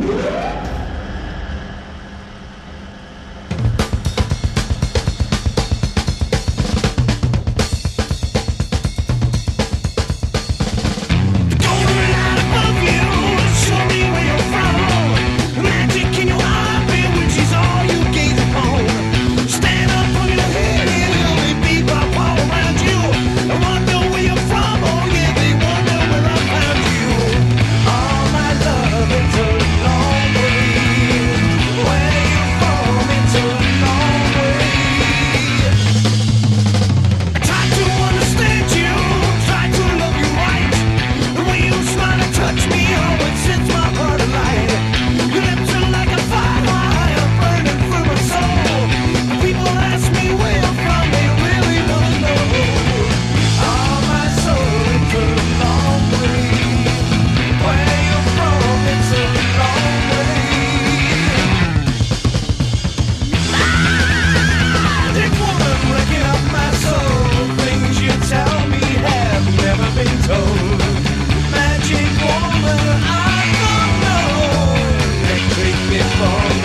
Woo! fall